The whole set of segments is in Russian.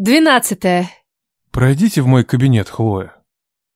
Двенадцатое. Пройдите в мой кабинет, Хлоя.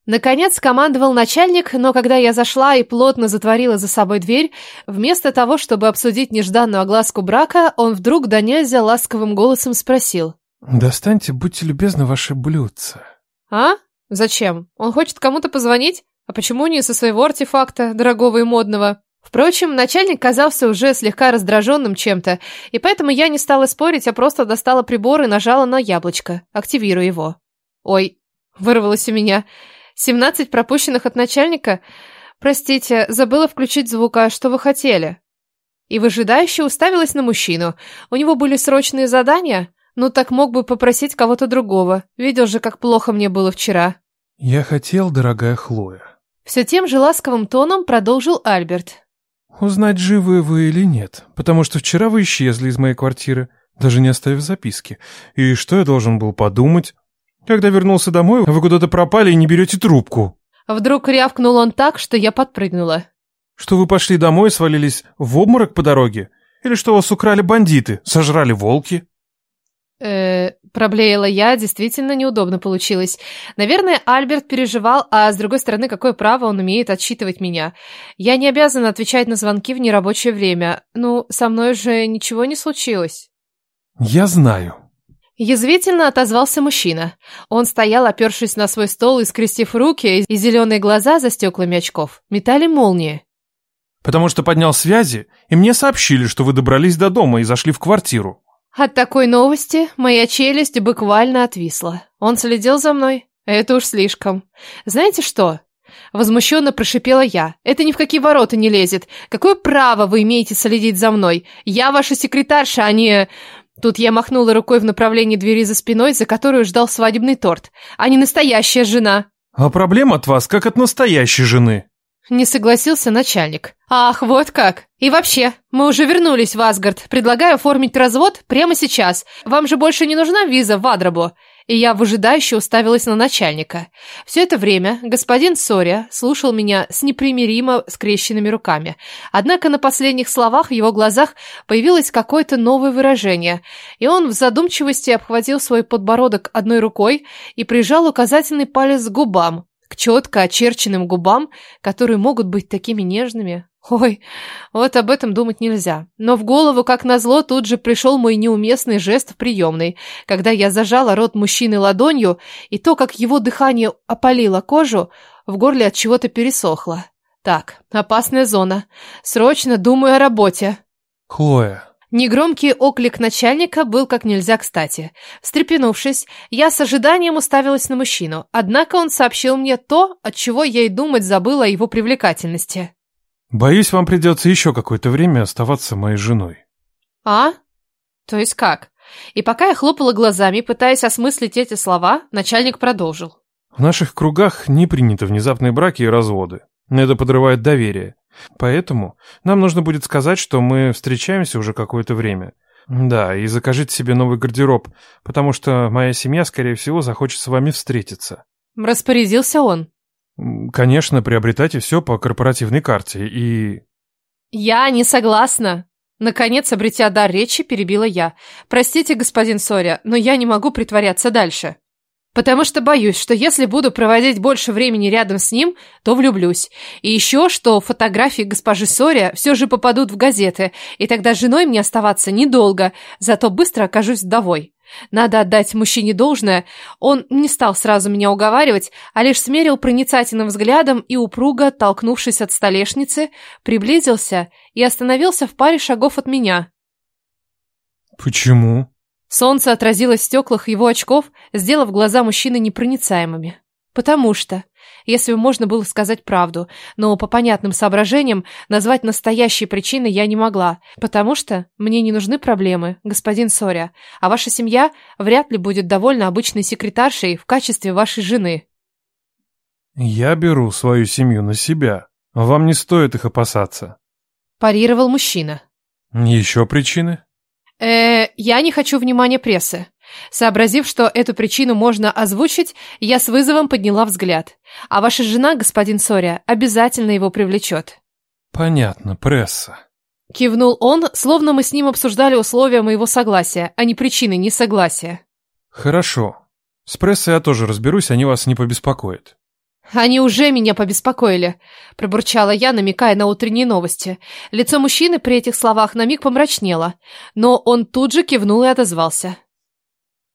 Наконец командовал начальник, но когда я зашла и плотно затворила за собой дверь, вместо того, чтобы обсудить нежданную огласку брака, он вдруг до нельзя ласковым голосом спросил. Достаньте, будьте любезны, ваши блюдца. «А? Зачем? Он хочет кому-то позвонить? А почему не со своего артефакта, дорогого и модного?» Впрочем, начальник казался уже слегка раздраженным чем-то, и поэтому я не стала спорить, а просто достала прибор и нажала на яблочко, активируя его. «Ой», — вырвалось у меня, — Семнадцать пропущенных от начальника? Простите, забыла включить звук, а что вы хотели? И выжидающе уставилась на мужчину. У него были срочные задания? Ну так мог бы попросить кого-то другого. Видел же, как плохо мне было вчера. Я хотел, дорогая Хлоя. Все тем же ласковым тоном продолжил Альберт. Узнать, живы вы или нет, потому что вчера вы исчезли из моей квартиры, даже не оставив записки. И что я должен был подумать? Когда вернулся домой, вы куда-то пропали и не берете трубку. Вдруг рявкнул он так, что я подпрыгнула. Что вы пошли домой и свалились в обморок по дороге? Или что вас украли бандиты, сожрали волки? Э проблеяла я, действительно неудобно получилось. Наверное, Альберт переживал, а с другой стороны, какое право он имеет отчитывать меня? Я не обязана отвечать на звонки в нерабочее время. Ну, со мной же ничего не случилось. Я знаю, Язвительно отозвался мужчина. Он стоял, опершись на свой стол и скрестив руки, и зеленые глаза за стеклами очков метали молнии. «Потому что поднял связи, и мне сообщили, что вы добрались до дома и зашли в квартиру». От такой новости моя челюсть буквально отвисла. Он следил за мной. Это уж слишком. Знаете что? Возмущенно прошипела я. Это ни в какие ворота не лезет. Какое право вы имеете следить за мной? Я ваша секретарша, а не... Тут я махнула рукой в направлении двери за спиной, за которую ждал свадебный торт, а не настоящая жена. А проблем от вас, как от настоящей жены. Не согласился начальник. Ах, вот как. И вообще, мы уже вернулись в Асгард. Предлагаю оформить развод прямо сейчас. Вам же больше не нужна виза в Адрабу и я выжидающе уставилась на начальника. Все это время господин Сория слушал меня с непримиримо скрещенными руками. Однако на последних словах в его глазах появилось какое-то новое выражение, и он в задумчивости обхватил свой подбородок одной рукой и прижал указательный палец к губам, к четко очерченным губам, которые могут быть такими нежными. Ой, вот об этом думать нельзя. Но в голову, как назло, тут же пришел мой неуместный жест в приемной, когда я зажала рот мужчины ладонью, и то, как его дыхание опалило кожу, в горле от чего-то пересохло. Так, опасная зона. Срочно думаю о работе. Хлоя. Негромкий оклик начальника был как нельзя кстати. Встрепенувшись, я с ожиданием уставилась на мужчину, однако он сообщил мне то, от чего я и думать забыла о его привлекательности. Боюсь, вам придется еще какое-то время оставаться моей женой. А? То есть как? И пока я хлопала глазами, пытаясь осмыслить эти слова, начальник продолжил. В наших кругах не приняты внезапные браки и разводы. Это подрывает доверие. Поэтому нам нужно будет сказать, что мы встречаемся уже какое-то время. Да, и закажите себе новый гардероб, потому что моя семья, скорее всего, захочет с вами встретиться. Распорядился он. Конечно, приобретайте все по корпоративной карте и... Я не согласна. Наконец, обретя дар речи, перебила я. Простите, господин Соря, но я не могу притворяться дальше. Потому что боюсь, что если буду проводить больше времени рядом с ним, то влюблюсь. И еще, что фотографии госпожи Соря все же попадут в газеты, и тогда женой мне оставаться недолго, зато быстро окажусь вдовой. Надо отдать мужчине должное, он не стал сразу меня уговаривать, а лишь смерил проницательным взглядом и упруго, толкнувшись от столешницы, приблизился и остановился в паре шагов от меня. «Почему?» Солнце отразилось в стеклах его очков, сделав глаза мужчины непроницаемыми. «Потому что...» если бы можно было сказать правду, но по понятным соображениям назвать настоящей причиной я не могла, потому что мне не нужны проблемы, господин Соря, а ваша семья вряд ли будет довольна обычной секретаршей в качестве вашей жены. Я беру свою семью на себя. Вам не стоит их опасаться. Парировал мужчина. Еще причины? Э, я не хочу внимания прессы. Сообразив, что эту причину можно озвучить, я с вызовом подняла взгляд. А ваша жена, господин Соря, обязательно его привлечет. Понятно, пресса. Кивнул он, словно мы с ним обсуждали условия моего согласия, а не причины несогласия. Хорошо. С прессой я тоже разберусь, они вас не побеспокоят. Они уже меня побеспокоили, пробурчала я, намекая на утренние новости. Лицо мужчины при этих словах на миг помрачнело, но он тут же кивнул и отозвался.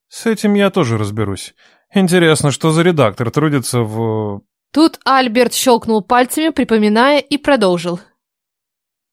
С этим я тоже разберусь. Интересно, что за редактор трудится в... Тут Альберт щелкнул пальцами, припоминая, и продолжил.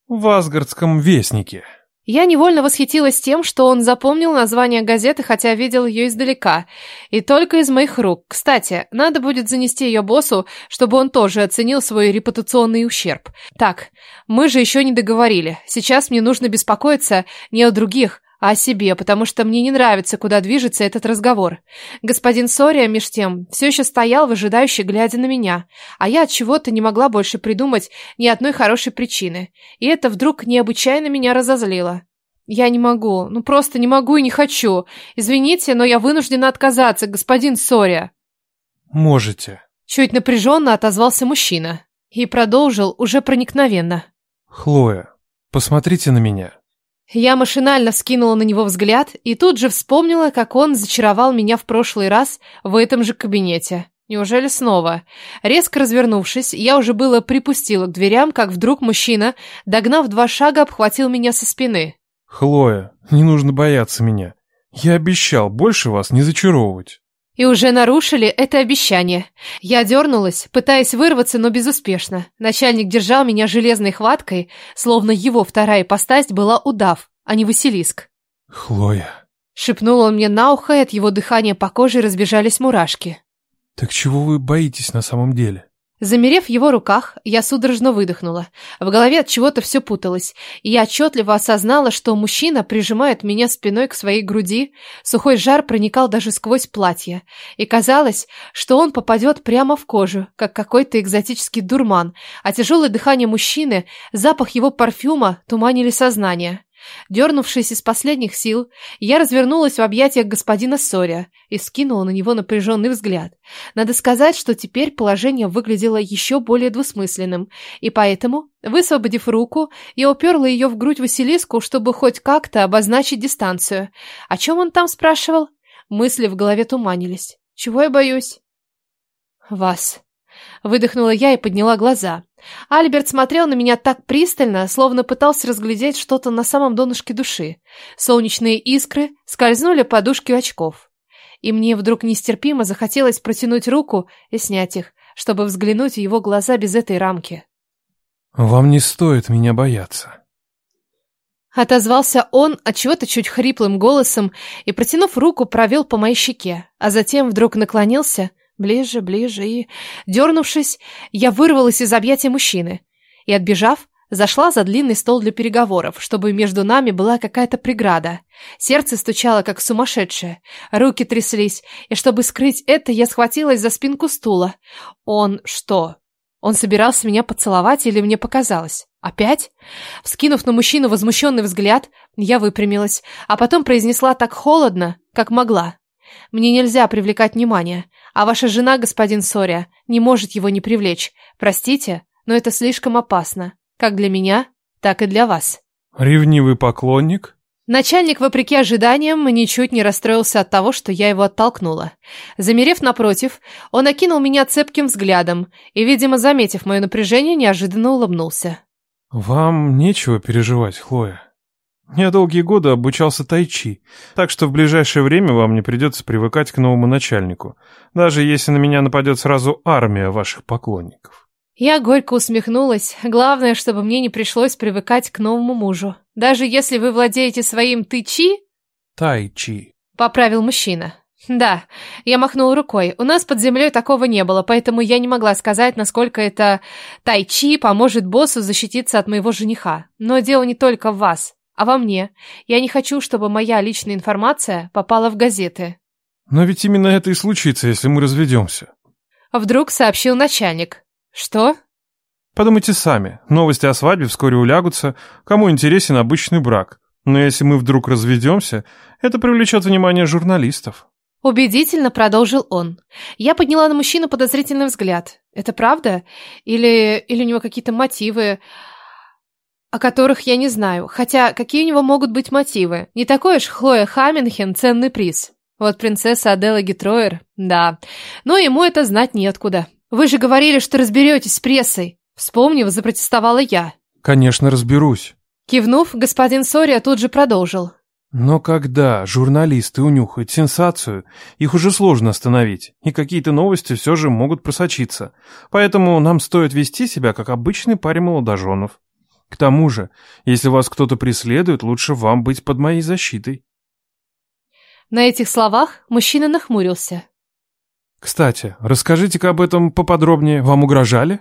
В Асгардском вестнике. Я невольно восхитилась тем, что он запомнил название газеты, хотя видел ее издалека. И только из моих рук. Кстати, надо будет занести ее боссу, чтобы он тоже оценил свой репутационный ущерб. Так, мы же еще не договорили. Сейчас мне нужно беспокоиться не о других, а о себе, потому что мне не нравится, куда движется этот разговор. Господин Сория, меж тем, все еще стоял, выжидающе глядя на меня, а я от чего-то не могла больше придумать ни одной хорошей причины, и это вдруг необычайно меня разозлило. Я не могу, ну просто не могу и не хочу. Извините, но я вынуждена отказаться, господин Сория. Можете. Чуть напряженно отозвался мужчина и продолжил уже проникновенно. Хлоя, посмотрите на меня. Я машинально вскинула на него взгляд и тут же вспомнила, как он зачаровал меня в прошлый раз в этом же кабинете. Неужели снова? Резко развернувшись, я уже было припустила к дверям, как вдруг мужчина, догнав два шага, обхватил меня со спины. «Хлоя, не нужно бояться меня. Я обещал больше вас не зачаровывать». И уже нарушили это обещание. Я дернулась, пытаясь вырваться, но безуспешно. Начальник держал меня железной хваткой, словно его вторая ипостась была удав, а не Василиск. «Хлоя...» Шепнул он мне на ухо, и от его дыхания по коже разбежались мурашки. «Так чего вы боитесь на самом деле?» Замерев в его руках, я судорожно выдохнула. В голове от чего-то все путалось, и я отчетливо осознала, что мужчина прижимает меня спиной к своей груди, сухой жар проникал даже сквозь платье, и казалось, что он попадет прямо в кожу, как какой-то экзотический дурман, а тяжелое дыхание мужчины, запах его парфюма туманили сознание. Дернувшись из последних сил, я развернулась в объятиях господина Соря и скинула на него напряженный взгляд. Надо сказать, что теперь положение выглядело еще более двусмысленным, и поэтому, высвободив руку, я уперла ее в грудь Василиску, чтобы хоть как-то обозначить дистанцию. О чем он там спрашивал? Мысли в голове туманились. Чего я боюсь? Вас. Выдохнула я и подняла глаза. Альберт смотрел на меня так пристально, словно пытался разглядеть что-то на самом донышке души. Солнечные искры скользнули по подушке очков. И мне вдруг нестерпимо захотелось протянуть руку и снять их, чтобы взглянуть в его глаза без этой рамки. «Вам не стоит меня бояться». Отозвался он от чего-то чуть хриплым голосом и, протянув руку, провел по моей щеке, а затем вдруг наклонился Ближе, ближе и... Дернувшись, я вырвалась из объятия мужчины и, отбежав, зашла за длинный стол для переговоров, чтобы между нами была какая-то преграда. Сердце стучало, как сумасшедшее, руки тряслись, и чтобы скрыть это, я схватилась за спинку стула. Он что? Он собирался меня поцеловать или мне показалось? Опять? Вскинув на мужчину возмущенный взгляд, я выпрямилась, а потом произнесла так холодно, как могла. Мне нельзя привлекать внимание, а ваша жена, господин Соря, не может его не привлечь. Простите, но это слишком опасно. Как для меня, так и для вас. Ревнивый поклонник? Начальник, вопреки ожиданиям, ничуть не расстроился от того, что я его оттолкнула. Замерев напротив, он окинул меня цепким взглядом и, видимо, заметив мое напряжение, неожиданно улыбнулся. «Вам нечего переживать, Хлоя. Я долгие годы обучался тайчи, так что в ближайшее время вам не придется привыкать к новому начальнику, даже если на меня нападет сразу армия ваших поклонников. Я горько усмехнулась. Главное, чтобы мне не пришлось привыкать к новому мужу. Даже если вы владеете своим тычи... Тайчи. Поправил мужчина. Да, я махнул рукой. У нас под землей такого не было, поэтому я не могла сказать, насколько это тайчи поможет боссу защититься от моего жениха. Но дело не только в вас а во мне. Я не хочу, чтобы моя личная информация попала в газеты. Но ведь именно это и случится, если мы разведемся. Вдруг сообщил начальник. Что? Подумайте сами. Новости о свадьбе вскоре улягутся. Кому интересен обычный брак? Но если мы вдруг разведемся, это привлечет внимание журналистов. Убедительно продолжил он. Я подняла на мужчину подозрительный взгляд. Это правда? Или, или у него какие-то мотивы? О которых я не знаю. Хотя, какие у него могут быть мотивы? Не такой уж Хлоя Хаминхен ценный приз. Вот принцесса Адела Гетроер, да. Но ему это знать неоткуда. Вы же говорили, что разберетесь с прессой. Вспомнив, запротестовала я. Конечно, разберусь. Кивнув, господин Сория тут же продолжил. Но когда журналисты унюхают сенсацию, их уже сложно остановить, и какие-то новости все же могут просочиться. Поэтому нам стоит вести себя, как обычный парень молодоженов. К тому же, если вас кто-то преследует, лучше вам быть под моей защитой. На этих словах мужчина нахмурился. Кстати, расскажите-ка об этом поподробнее. Вам угрожали?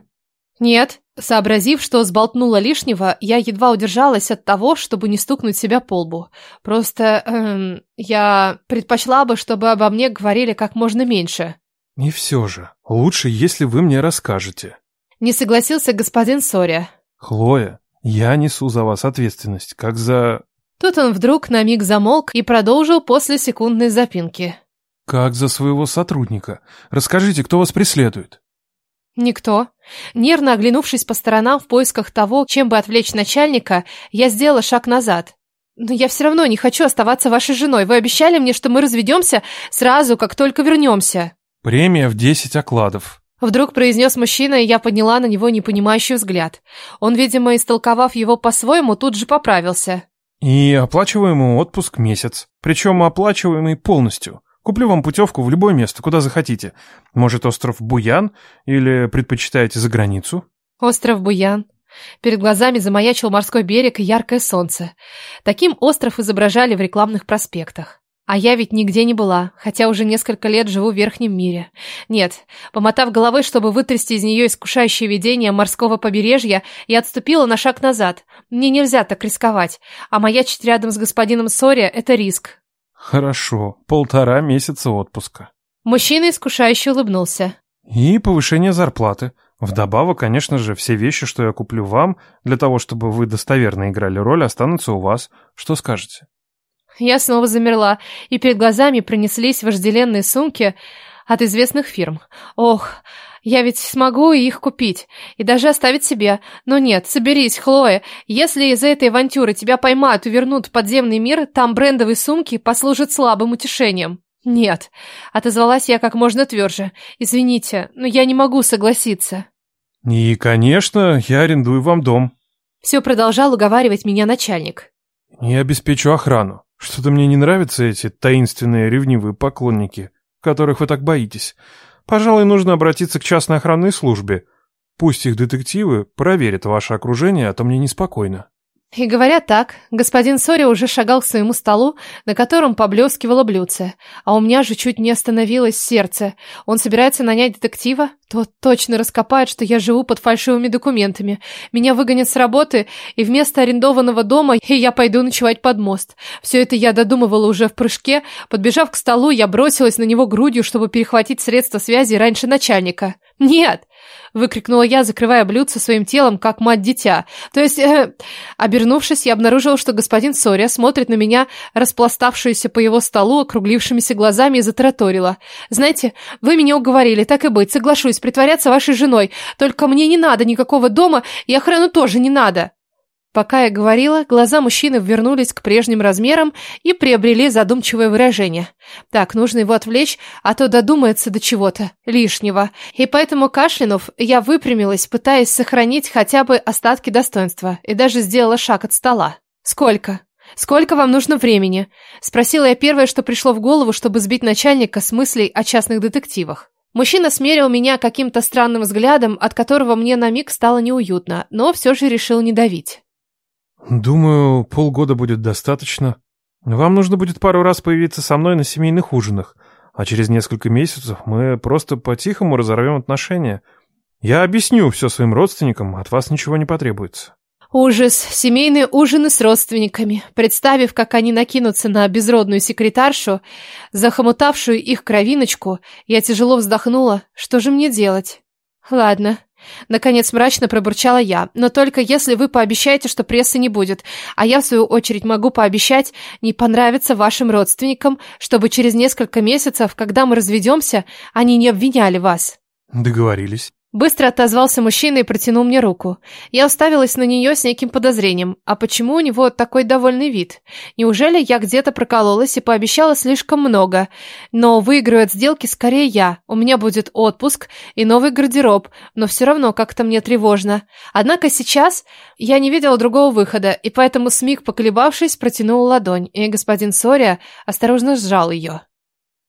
Нет. Сообразив, что сболтнула лишнего, я едва удержалась от того, чтобы не стукнуть себя по лбу. Просто эм, я предпочла бы, чтобы обо мне говорили как можно меньше. И все же, лучше, если вы мне расскажете. Не согласился господин Соря. Хлоя, я несу за вас ответственность, как за... Тут он вдруг на миг замолк и продолжил после секундной запинки. Как за своего сотрудника. Расскажите, кто вас преследует? Никто. Нервно оглянувшись по сторонам в поисках того, чем бы отвлечь начальника, я сделала шаг назад. Но я все равно не хочу оставаться вашей женой. Вы обещали мне, что мы разведемся сразу, как только вернемся. Премия в десять окладов. Вдруг произнес мужчина, и я подняла на него непонимающий взгляд. Он, видимо, истолковав его по-своему, тут же поправился. И оплачиваемый отпуск месяц. Причем оплачиваемый полностью. Куплю вам путевку в любое место, куда захотите. Может, остров Буян? Или предпочитаете за границу? Остров Буян. Перед глазами замаячил морской берег и яркое солнце. Таким остров изображали в рекламных проспектах. А я ведь нигде не была, хотя уже несколько лет живу в верхнем мире. Нет, помотав головой, чтобы вытрясти из нее искушающее видение морского побережья, я отступила на шаг назад. Мне нельзя так рисковать, а маячить рядом с господином Сори – это риск. Хорошо, полтора месяца отпуска. Мужчина искушающе улыбнулся. И повышение зарплаты. Вдобавок, конечно же, все вещи, что я куплю вам, для того, чтобы вы достоверно играли роль, останутся у вас. Что скажете? Я снова замерла, и перед глазами пронеслись вожделенные сумки от известных фирм. Ох, я ведь смогу их купить и даже оставить себе. Но нет, соберись, Хлоя. Если из-за этой авантюры тебя поймают и вернут в подземный мир, там брендовые сумки послужат слабым утешением. Нет, отозвалась я как можно тверже. Извините, но я не могу согласиться. И, конечно, я арендую вам дом. Все продолжал уговаривать меня начальник. И обеспечу охрану. Что-то мне не нравятся эти таинственные ревнивые поклонники, которых вы так боитесь. Пожалуй, нужно обратиться к частной охранной службе. Пусть их детективы проверят ваше окружение, а то мне неспокойно. И говоря так, господин Сори уже шагал к своему столу, на котором поблескивало блюдце. А у меня же чуть не остановилось сердце. Он собирается нанять детектива? Тот точно раскопает, что я живу под фальшивыми документами. Меня выгонят с работы, и вместо арендованного дома я пойду ночевать под мост. Все это я додумывала уже в прыжке. Подбежав к столу, я бросилась на него грудью, чтобы перехватить средства связи раньше начальника. «Нет!» — выкрикнула я, закрывая блюдце своим телом, как мать-дитя. То есть, э, обернувшись, я обнаружила, что господин Сория смотрит на меня, распластавшуюся по его столу, округлившимися глазами, и затараторила. «Знаете, вы меня уговорили, так и быть, соглашусь притворяться вашей женой, только мне не надо никакого дома, и охрану тоже не надо». Пока я говорила, глаза мужчины вернулись к прежним размерам и приобрели задумчивое выражение. Так, нужно его отвлечь, а то додумается до чего-то лишнего. И поэтому, кашлянув, я выпрямилась, пытаясь сохранить хотя бы остатки достоинства, и даже сделала шаг от стола. «Сколько? Сколько вам нужно времени?» Спросила я первое, что пришло в голову, чтобы сбить начальника с мыслей о частных детективах. Мужчина смерил меня каким-то странным взглядом, от которого мне на миг стало неуютно, но все же решил не давить. Думаю, полгода будет достаточно. Вам нужно будет пару раз появиться со мной на семейных ужинах, а через несколько месяцев мы просто по-тихому разорвем отношения. Я объясню все своим родственникам, от вас ничего не потребуется. Ужас. Семейные ужины с родственниками. Представив, как они накинутся на безродную секретаршу, захомутавшую их кровиночку, я тяжело вздохнула. Что же мне делать? Ладно, Наконец мрачно пробурчала я. Но только если вы пообещаете, что прессы не будет. А я, в свою очередь, могу пообещать не понравиться вашим родственникам, чтобы через несколько месяцев, когда мы разведемся, они не обвиняли вас. Договорились. Быстро отозвался мужчина и протянул мне руку. Я уставилась на нее с неким подозрением. А почему у него такой довольный вид? Неужели я где-то прокололась и пообещала слишком много? Но выиграю от сделки скорее я. У меня будет отпуск и новый гардероб, но все равно как-то мне тревожно. Однако сейчас я не видела другого выхода, и поэтому смиг, поколебавшись, протянул ладонь, и господин Сория осторожно сжал ее.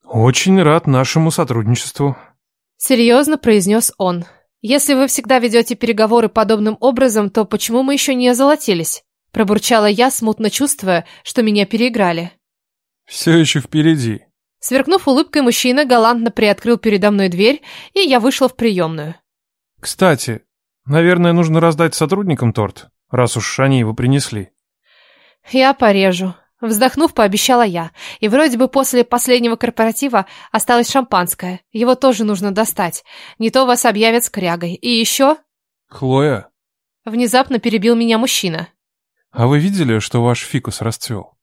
«Очень рад нашему сотрудничеству», — серьезно произнес он. «Если вы всегда ведете переговоры подобным образом, то почему мы еще не озолотились?» Пробурчала я, смутно чувствуя, что меня переиграли. «Все еще впереди». Сверкнув улыбкой, мужчина галантно приоткрыл передо мной дверь, и я вышла в приемную. «Кстати, наверное, нужно раздать сотрудникам торт, раз уж они его принесли». «Я порежу», Вздохнув, пообещала я. И вроде бы после последнего корпоратива осталось шампанское. Его тоже нужно достать. Не то вас объявят скрягой. И еще... Хлоя? Внезапно перебил меня мужчина. А вы видели, что ваш фикус расцвел?